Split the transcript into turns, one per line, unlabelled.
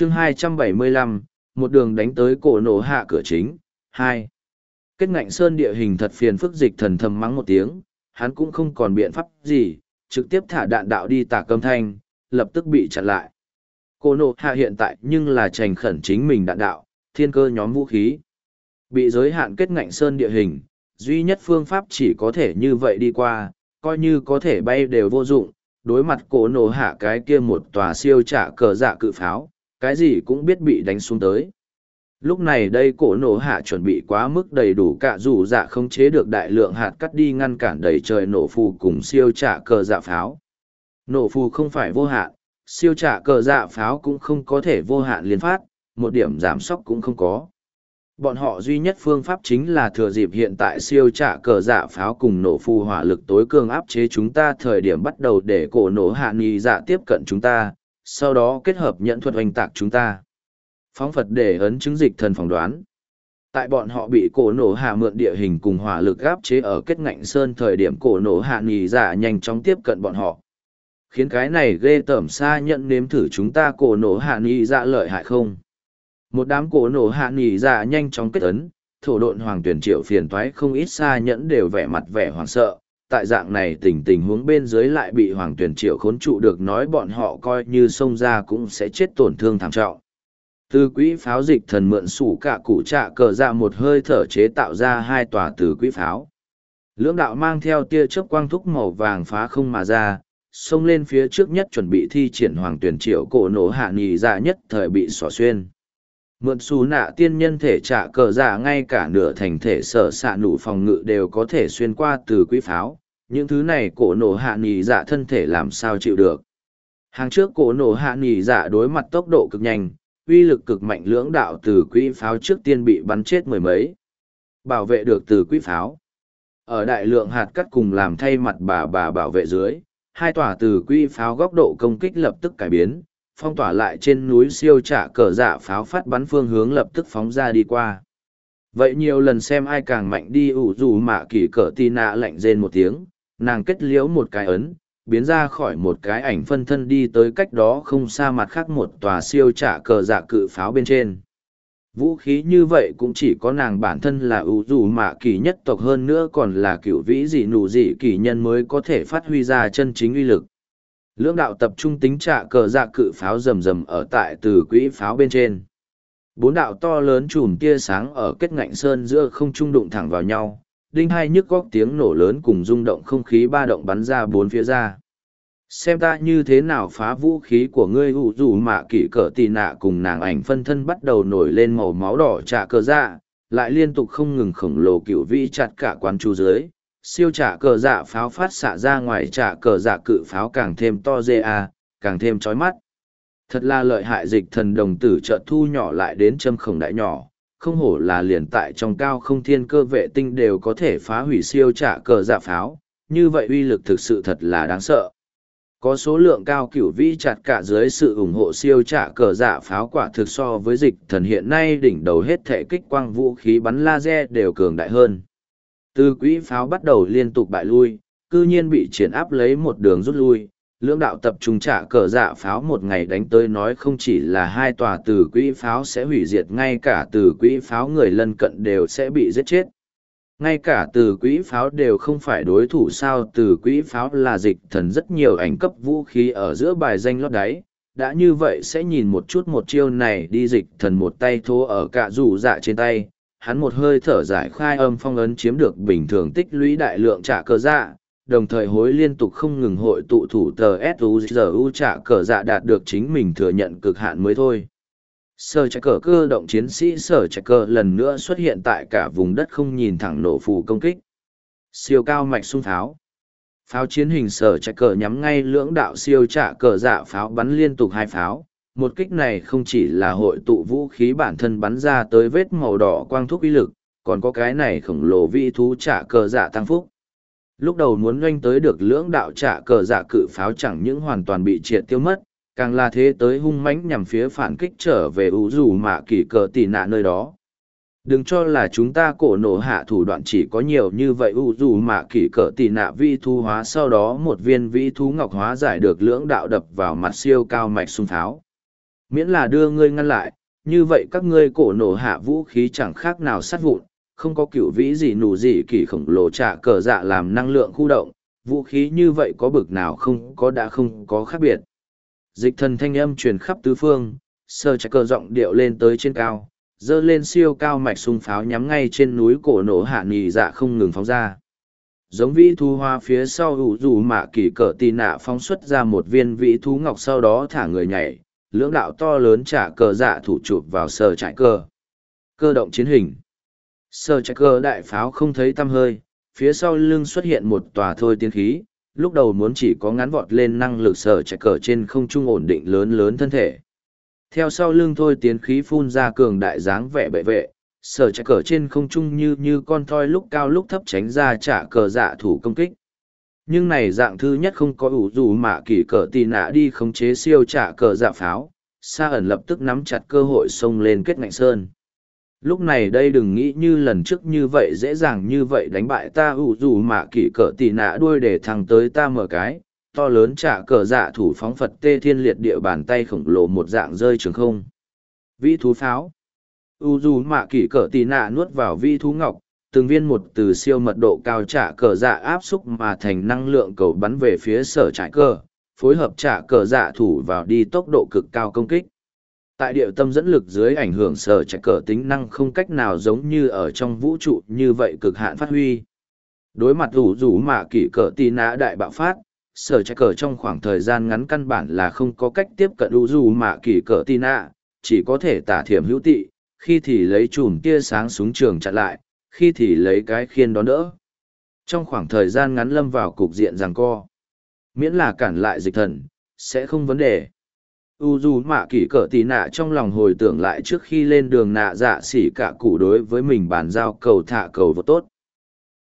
chương 275, một đường đánh tới cổ nổ hạ cửa chính, 2. Kết ngạnh sơn địa hình thật phiền phức dịch thần thầm mắng một tiếng, hắn cũng không còn biện pháp gì, trực tiếp thả đạn đạo đi tạc âm thanh, lập tức bị chặn lại. Cổ nổ hạ hiện tại nhưng là trành khẩn chính mình đạn đạo, thiên cơ nhóm vũ khí. Bị giới hạn kết ngạnh sơn địa hình, duy nhất phương pháp chỉ có thể như vậy đi qua, coi như có thể bay đều vô dụng, đối mặt cổ nổ hạ cái kia một tòa siêu trả cờ dạ cự pháo, cái gì cũng biết bị đánh xuống tới. Lúc này đây cổ nổ hạ chuẩn bị quá mức đầy đủ cả dù dạ không chế được đại lượng hạt cắt đi ngăn cản đầy trời nổ phù cùng siêu trả cờ dạ pháo. Nổ phù không phải vô hạn, siêu trả cờ dạ pháo cũng không có thể vô hạn liên phát, một điểm giảm sóc cũng không có. Bọn họ duy nhất phương pháp chính là thừa dịp hiện tại siêu trả cờ dạ pháo cùng nổ phù hỏa lực tối cường áp chế chúng ta thời điểm bắt đầu để cổ nổ hạ nghi dạ tiếp cận chúng ta, sau đó kết hợp nhận thuật oanh tạc chúng ta. Phóng Phật để ấn chứng dịch thần phỏng đoán. Tại bọn họ bị cổ nổ hạ mượn địa hình cùng hỏa lực áp chế ở kết ngạnh sơn thời điểm cổ nổ hạ nghỉ dạ nhanh chóng tiếp cận bọn họ. Khiến cái này ghê tởm xa nhận nếm thử chúng ta cổ nổ hạ nghỉ dạ lợi hại không? Một đám cổ nổ hạ nghỉ giả nhanh chóng kết ấn, thổ độn hoàng tuyển triệu phiền toái không ít xa nhẫn đều vẻ mặt vẻ hoảng sợ. Tại dạng này tình tình huống bên dưới lại bị hoàng tuyển triệu khốn trụ được nói bọn họ coi như xông ra cũng sẽ chết tổn thương thảm trọng. Từ quỹ pháo dịch thần mượn sủ cả củ trạ cờ ra một hơi thở chế tạo ra hai tòa từ quỹ pháo. Lưỡng đạo mang theo tia chớp quang thúc màu vàng phá không mà ra, xông lên phía trước nhất chuẩn bị thi triển hoàng tuyển triệu cổ nổ hạ nghỉ dạ nhất thời bị xỏ xuyên mượn xù nạ tiên nhân thể trả cờ giả ngay cả nửa thành thể sở xạ nụ phòng ngự đều có thể xuyên qua từ quỹ pháo những thứ này cổ nổ hạ nghỉ dạ thân thể làm sao chịu được? Hàng trước cổ nổ hạ nghỉ dạ đối mặt tốc độ cực nhanh, uy lực cực mạnh lưỡng đạo từ quỹ pháo trước tiên bị bắn chết mười mấy. Bảo vệ được từ quỹ pháo. Ở đại lượng hạt cắt cùng làm thay mặt bà bà bảo vệ dưới, hai tòa từ quỹ pháo góc độ công kích lập tức cải biến, phong tỏa lại trên núi siêu trả cờ dạ pháo phát bắn phương hướng lập tức phóng ra đi qua. Vậy nhiều lần xem ai càng mạnh đi ủ dù mạ kỳ cờ tì nạ lạnh rên một tiếng nàng kết liễu một cái ấn, biến ra khỏi một cái ảnh phân thân đi tới cách đó không xa mặt khác một tòa siêu trả cờ dạ cự pháo bên trên. Vũ khí như vậy cũng chỉ có nàng bản thân là ủ dù mạ kỳ nhất tộc hơn nữa còn là cựu vĩ dị nụ dị kỳ nhân mới có thể phát huy ra chân chính uy lực. Lưỡng đạo tập trung tính trạ cờ dạ cự pháo rầm rầm ở tại từ quỹ pháo bên trên. Bốn đạo to lớn chùm tia sáng ở kết ngạnh sơn giữa không trung đụng thẳng vào nhau đinh hai nhức góc tiếng nổ lớn cùng rung động không khí ba động bắn ra bốn phía ra. Xem ta như thế nào phá vũ khí của ngươi ủ dù mạ kỷ cỡ tì nạ cùng nàng ảnh phân thân bắt đầu nổi lên màu máu đỏ trả cờ dạ lại liên tục không ngừng khổng lồ cựu vĩ chặt cả quán chu dưới. Siêu trả cờ dạ pháo phát xạ ra ngoài trả cờ dạ cự pháo càng thêm to dê a càng thêm trói mắt. Thật là lợi hại dịch thần đồng tử trợ thu nhỏ lại đến châm khổng đại nhỏ không hổ là liền tại trong cao không thiên cơ vệ tinh đều có thể phá hủy siêu trả cờ dạ pháo như vậy uy lực thực sự thật là đáng sợ có số lượng cao cửu vĩ chặt cả dưới sự ủng hộ siêu trả cờ dạ pháo quả thực so với dịch thần hiện nay đỉnh đầu hết thể kích quang vũ khí bắn laser đều cường đại hơn từ quỹ pháo bắt đầu liên tục bại lui, cư nhiên bị triển áp lấy một đường rút lui. Lưỡng đạo tập trung trả cờ dạ pháo một ngày đánh tới nói không chỉ là hai tòa từ quỹ pháo sẽ hủy diệt ngay cả từ quỹ pháo người lân cận đều sẽ bị giết chết. Ngay cả từ quỹ pháo đều không phải đối thủ sao từ quỹ pháo là dịch thần rất nhiều ảnh cấp vũ khí ở giữa bài danh lót đáy. Đã như vậy sẽ nhìn một chút một chiêu này đi dịch thần một tay thô ở cả rủ dạ trên tay, hắn một hơi thở giải khai âm phong ấn chiếm được bình thường tích lũy đại lượng trả cờ dạ, đồng thời hối liên tục không ngừng hội tụ thủ tờ SUZU trả cờ dạ đạt được chính mình thừa nhận cực hạn mới thôi. Sở chạy cờ cơ động chiến sĩ sở chạy cờ lần nữa xuất hiện tại cả vùng đất không nhìn thẳng nổ phù công kích. Siêu cao mạch sung pháo. Pháo chiến hình sở chạy cờ nhắm ngay lưỡng đạo siêu trả cờ dạ pháo bắn liên tục hai pháo, một kích này không chỉ là hội tụ vũ khí bản thân bắn ra tới vết màu đỏ quang thúc uy lực, còn có cái này khổng lồ vi thú trả cờ dạ tăng phúc. Lúc đầu muốn doanh tới được lưỡng đạo trả cờ dạ cự pháo chẳng những hoàn toàn bị triệt tiêu mất, càng là thế tới hung mãnh nhằm phía phản kích trở về ủ rủ mạ kỳ cờ tỉ nạ nơi đó. Đừng cho là chúng ta cổ nổ hạ thủ đoạn chỉ có nhiều như vậy ủ rủ mạ kỳ cờ tỉ nạ vi thu hóa sau đó một viên vi thú ngọc hóa giải được lưỡng đạo đập vào mặt siêu cao mạch sung pháo Miễn là đưa ngươi ngăn lại, như vậy các ngươi cổ nổ hạ vũ khí chẳng khác nào sát vụn, không có cựu vĩ gì nù gì kỳ khổng lồ trả cờ dạ làm năng lượng khu động, vũ khí như vậy có bực nào không có đã không có khác biệt. Dịch thần thanh âm truyền khắp tứ phương, sơ trả cờ giọng điệu lên tới trên cao, dơ lên siêu cao mạch sung pháo nhắm ngay trên núi cổ nổ hạ nì dạ không ngừng phóng ra. Giống vĩ thu hoa phía sau ủ dù mạ kỳ cỡ tì nạ phóng xuất ra một viên vĩ thú ngọc sau đó thả người nhảy lưỡng đạo to lớn trả cờ dạ thủ chụp vào sờ trải cờ. Cơ động chiến hình. Sở trạch cơ đại pháo không thấy tăm hơi, phía sau lưng xuất hiện một tòa thôi tiên khí, lúc đầu muốn chỉ có ngắn vọt lên năng lực sở trạch cờ trên không trung ổn định lớn lớn thân thể. Theo sau lưng thôi tiến khí phun ra cường đại dáng vẻ bệ vệ sở chạy cờ trên không trung như như con thoi lúc cao lúc thấp tránh ra trả cờ dạ thủ công kích. Nhưng này dạng thứ nhất không có ủ dù mà kỳ cờ tì nạ đi khống chế siêu trả cờ dạ pháo, sa ẩn lập tức nắm chặt cơ hội xông lên kết ngạnh sơn lúc này đây đừng nghĩ như lần trước như vậy dễ dàng như vậy đánh bại ta, ủ dù mà kỷ cờ tì nạ đuôi để thằng tới ta mở cái. To lớn trả cờ dạ thủ phóng phật tê thiên liệt địa bàn tay khổng lồ một dạng rơi trường không. Vĩ thú pháo. U dù mạ kỷ cỡ tì nạ nuốt vào vi thú ngọc, từng viên một từ siêu mật độ cao trả cờ dạ áp xúc mà thành năng lượng cầu bắn về phía sở trải cờ, phối hợp trả cờ dạ thủ vào đi tốc độ cực cao công kích tại địa tâm dẫn lực dưới ảnh hưởng sở trạch cờ tính năng không cách nào giống như ở trong vũ trụ như vậy cực hạn phát huy đối mặt ủ rủ mạ kỷ cờ tì nã đại bạo phát sở trạch cờ trong khoảng thời gian ngắn căn bản là không có cách tiếp cận ủ rủ mạ kỷ cờ tì nã chỉ có thể tả thiểm hữu tị khi thì lấy chùm tia sáng súng trường chặn lại, khi thì lấy cái khiên đón đỡ. Trong khoảng thời gian ngắn lâm vào cục diện giằng co. Miễn là cản lại dịch thần, sẽ không vấn đề. U dù mạ kỷ cỡ tì nạ trong lòng hồi tưởng lại trước khi lên đường nạ dạ xỉ cả cụ đối với mình bàn giao cầu thả cầu vô tốt.